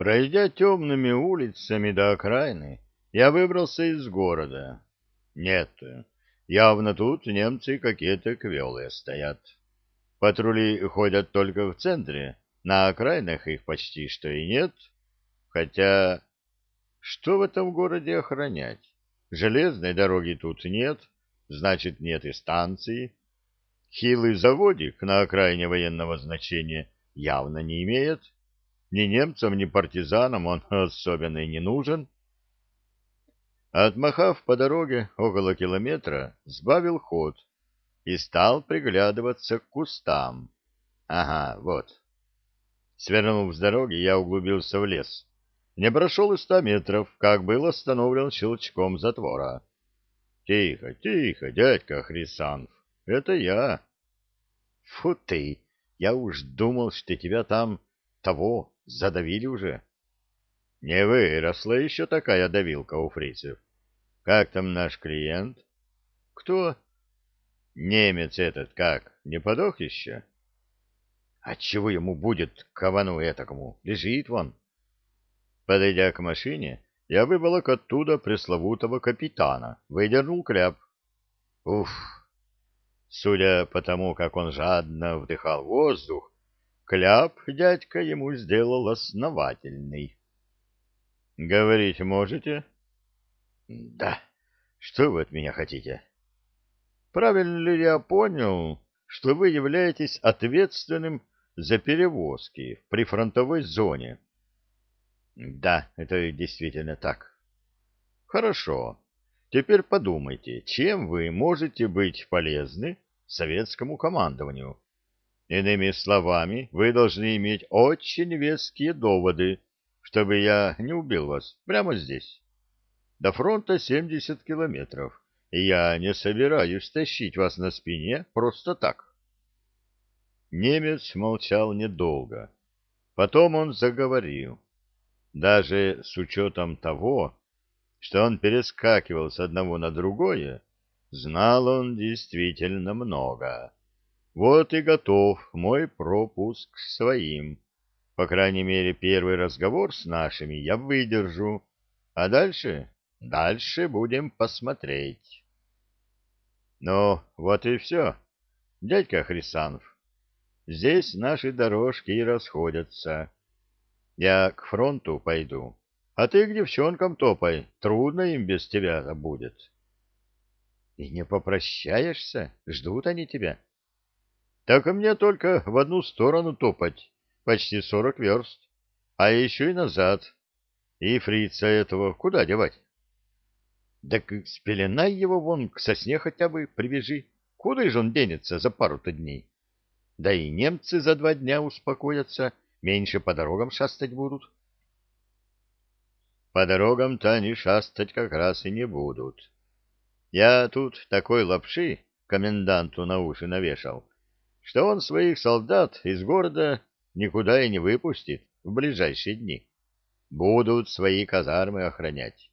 Пройдя темными улицами до окраины, я выбрался из города. Нет, явно тут немцы какие-то квелые стоят. Патрули ходят только в центре, на окраинах их почти что и нет. Хотя, что в этом городе охранять? Железной дороги тут нет, значит, нет и станции. Хилый заводик на окраине военного значения явно не имеет. Ни немцам, ни партизанам он особенно и не нужен. Отмахав по дороге около километра, сбавил ход и стал приглядываться к кустам. Ага, вот. Свернув с дороги, я углубился в лес. Не прошел и ста метров, как был остановлен щелчком затвора. — Тихо, тихо, дядька Хрисанф, это я. — Фу ты, я уж думал, что тебя там того задавили уже. — Не выросла еще такая давилка у фрицев. Как там наш клиент? — Кто? — Немец этот как, не подох еще? — А чего ему будет, кавану этакому? Лежит вон. Подойдя к машине, я выволок оттуда пресловутого капитана, выдернул кляп. Уф! Судя по тому, как он жадно вдыхал воздух, кляп дядька ему сделал основательный. — Говорить можете? — Да. Что вы от меня хотите? — Правильно ли я понял, что вы являетесь ответственным за перевозки в прифронтовой зоне? — да, это действительно так. Хорошо. Теперь подумайте, чем вы можете быть полезны советскому командованию? Иными словами, вы должны иметь очень веские доводы, чтобы я не убил вас прямо здесь. До фронта 70 километров, и я не собираюсь тащить вас на спине просто так. Немец молчал недолго. Потом он заговорил даже с учетом того, что он перескакивал с одного на другое, знал он действительно много. Вот и готов мой пропуск своим. По крайней мере, первый разговор с нашими я выдержу, а дальше, дальше будем посмотреть. Ну, вот и все, дядька Хрисанов. Здесь наши дорожки и расходятся. Я к фронту пойду, а ты к девчонкам топай, трудно им без тебя будет. И не попрощаешься? Ждут они тебя. Так и мне только в одну сторону топать, почти сорок верст, а еще и назад. И фрица этого куда девать? Так спеленай его вон к сосне хотя бы, привяжи. Куда же он денется за пару-то дней? Да и немцы за два дня успокоятся, — меньше по дорогам шастать будут. По дорогам-то они шастать как раз и не будут. Я тут такой лапши коменданту на уши навешал, что он своих солдат из города никуда и не выпустит в ближайшие дни. Будут свои казармы охранять.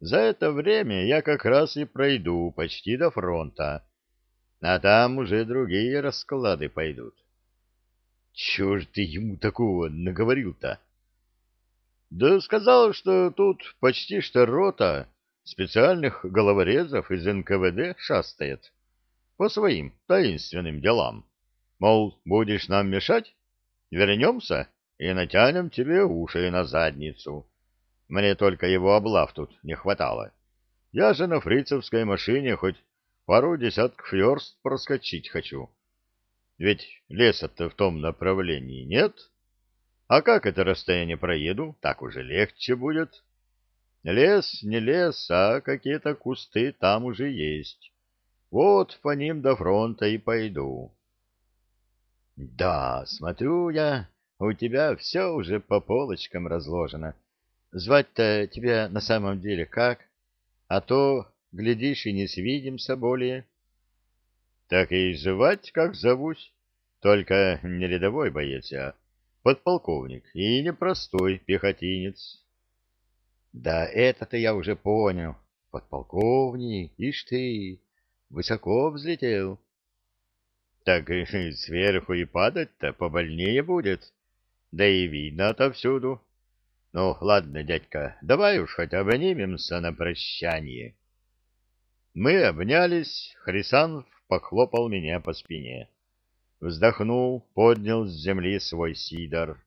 За это время я как раз и пройду почти до фронта, а там уже другие расклады пойдут. Чего ты ему такого наговорил-то? Да сказал, что тут почти что рота специальных головорезов из НКВД шастает по своим таинственным делам. Мол, будешь нам мешать? Вернемся и натянем тебе уши на задницу. Мне только его облав тут не хватало. Я же на фрицевской машине хоть пару десятков верст проскочить хочу. Ведь леса-то в том направлении нет. А как это расстояние проеду, так уже легче будет. Лес не лес, а какие-то кусты там уже есть. Вот по ним до фронта и пойду. Да, смотрю я, у тебя все уже по полочкам разложено. Звать-то тебя на самом деле как? А то, глядишь, и не свидимся более. Так и звать, как зовусь. Только не рядовой боец, а подполковник и непростой пехотинец. Да это-то я уже понял. Подполковник, ишь ты, высоко взлетел. Так сверху и падать-то побольнее будет. Да и видно отовсюду. Ну, ладно, дядька, давай уж хоть обнимемся на прощание. Мы обнялись, Хрисанов похлопал меня по спине. Вздохнул, поднял с земли свой сидор,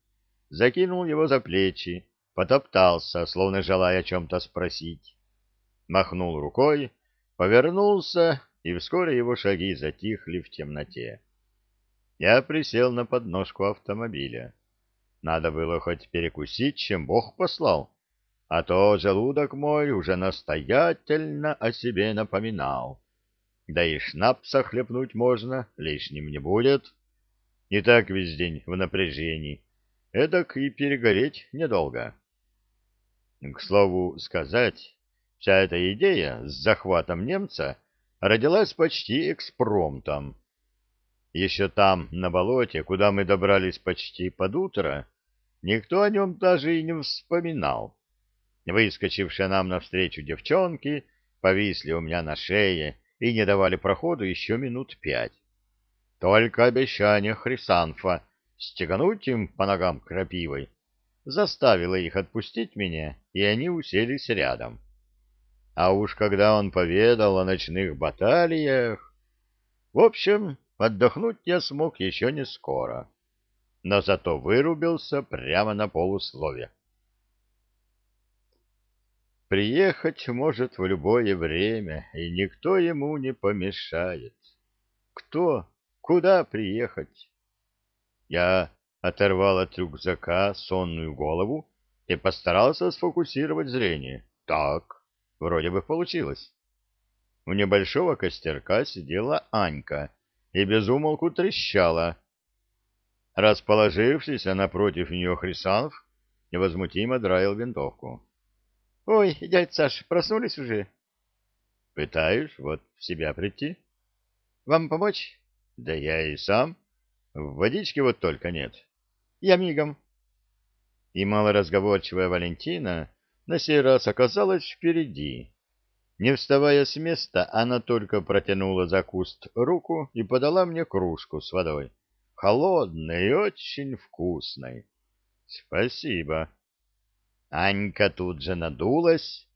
закинул его за плечи, потоптался, словно желая о чем-то спросить. Махнул рукой, повернулся, и вскоре его шаги затихли в темноте. Я присел на подножку автомобиля. Надо было хоть перекусить, чем Бог послал, а то желудок мой уже настоятельно о себе напоминал. Да и шнапса хлебнуть можно, лишним не будет. Не так весь день в напряжении. Эдак и перегореть недолго. К слову сказать, вся эта идея с захватом немца родилась почти экспромтом. Еще там, на болоте, куда мы добрались почти под утро, никто о нем даже и не вспоминал. Выскочившие нам навстречу девчонки повисли у меня на шее и не давали проходу еще минут пять. Только обещание Хрисанфа стегануть им по ногам крапивой заставило их отпустить меня, и они уселись рядом. А уж когда он поведал о ночных баталиях... В общем, отдохнуть я смог еще не скоро, но зато вырубился прямо на полуслове. Приехать может в любое время, и никто ему не помешает. Кто? Куда приехать? Я оторвал от рюкзака сонную голову и постарался сфокусировать зрение. Так, вроде бы получилось. У небольшого костерка сидела Анька и безумолку трещала. Расположившись напротив нее Хрисанов невозмутимо драил винтовку. — Ой, дядь Саш, проснулись уже? — Пытаюсь вот в себя прийти. — Вам помочь? — Да я и сам. В водичке вот только нет. — Я мигом. И малоразговорчивая Валентина на сей раз оказалась впереди. Не вставая с места, она только протянула за куст руку и подала мне кружку с водой. Холодной и очень вкусной. — Спасибо. Анька тут же надулась.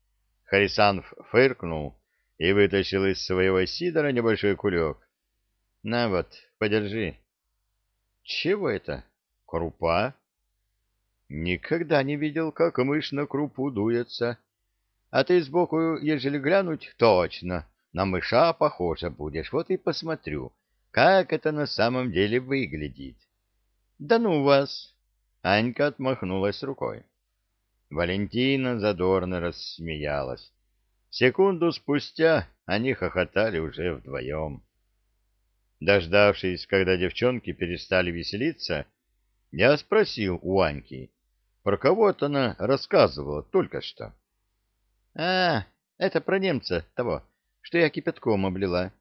Харисанов фыркнул и вытащил из своего сидора небольшой кулек. — На вот, подержи. — Чего это? Крупа? — Никогда не видел, как мышь на крупу дуется. А ты сбоку, ежели глянуть, точно, на мыша похоже будешь. Вот и посмотрю, как это на самом деле выглядит. — Да ну вас! — Анька отмахнулась рукой. Валентина задорно рассмеялась. Секунду спустя они хохотали уже вдвоем. Дождавшись, когда девчонки перестали веселиться, я спросил у Аньки, про кого-то она рассказывала только что. — А, это про немца того, что я кипятком облила.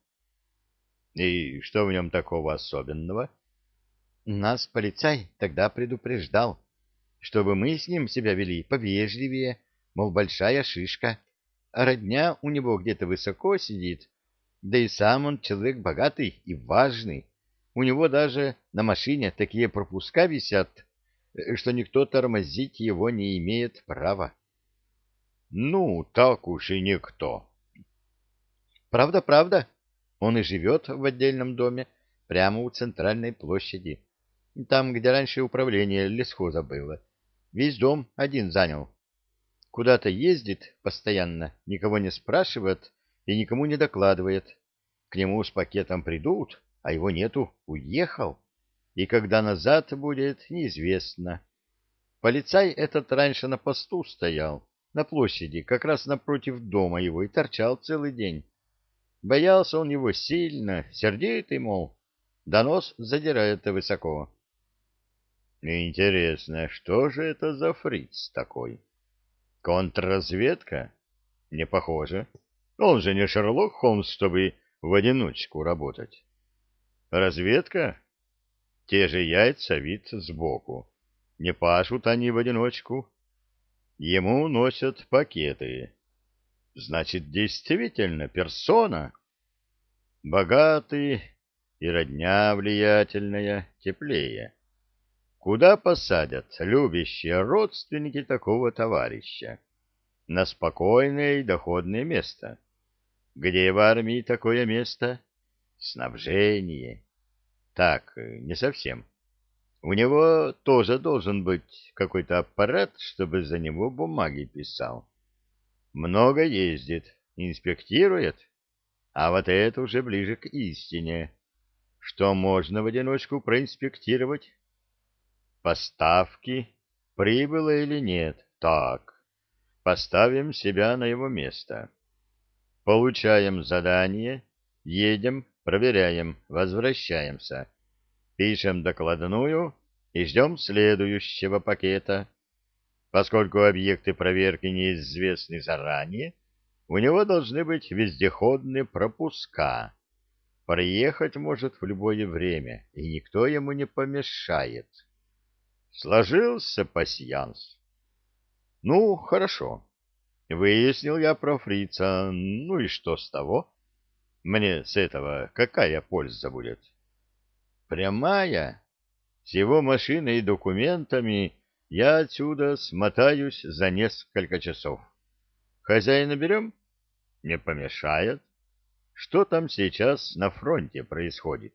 — И что в нем такого особенного? — Нас полицай тогда предупреждал чтобы мы с ним себя вели повежливее, мол, большая шишка, а родня у него где-то высоко сидит, да и сам он человек богатый и важный. У него даже на машине такие пропуска висят, что никто тормозить его не имеет права. Ну, так уж и никто. Правда, правда. Он и живет в отдельном доме, прямо у центральной площади, там, где раньше управление лесхоза было. Весь дом один занял. Куда-то ездит постоянно, никого не спрашивает и никому не докладывает. К нему с пакетом придут, а его нету, уехал. И когда назад будет, неизвестно. Полицай этот раньше на посту стоял, на площади, как раз напротив дома его, и торчал целый день. Боялся он его сильно, сердитый, мол, донос задирает высоко. Интересно, что же это за фриц такой? Контрразведка? Не похоже. Он же не Шерлок Холмс, чтобы в одиночку работать. Разведка? Те же яйца вид сбоку. Не пашут они в одиночку. Ему носят пакеты. Значит, действительно, персона. Богатый и родня влиятельная, теплее. Куда посадят любящие родственники такого товарища? На спокойное и доходное место. Где в армии такое место? Снабжение. Так, не совсем. У него тоже должен быть какой-то аппарат, чтобы за него бумаги писал. Много ездит, инспектирует. А вот это уже ближе к истине. Что можно в одиночку проинспектировать? Поставки, прибыло или нет. Так, поставим себя на его место. Получаем задание, едем, проверяем, возвращаемся. Пишем докладную и ждем следующего пакета. Поскольку объекты проверки неизвестны заранее, у него должны быть вездеходные пропуска. Приехать может в любое время, и никто ему не помешает. Сложился пасьянс. Ну, хорошо. Выяснил я про фрица. Ну и что с того? Мне с этого какая польза будет? Прямая. С его машиной и документами я отсюда смотаюсь за несколько часов. Хозяина берем? Не помешает. Что там сейчас на фронте происходит?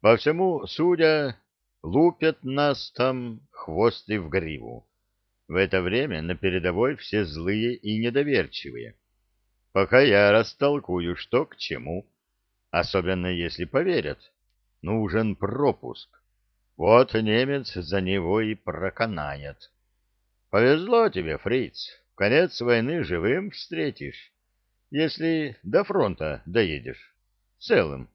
По всему, судя, лупят нас там хвосты в гриву. В это время на передовой все злые и недоверчивые. Пока я растолкую, что к чему, особенно если поверят, нужен пропуск. Вот немец за него и проканает. Повезло тебе, фриц, в конец войны живым встретишь, если до фронта доедешь, целым.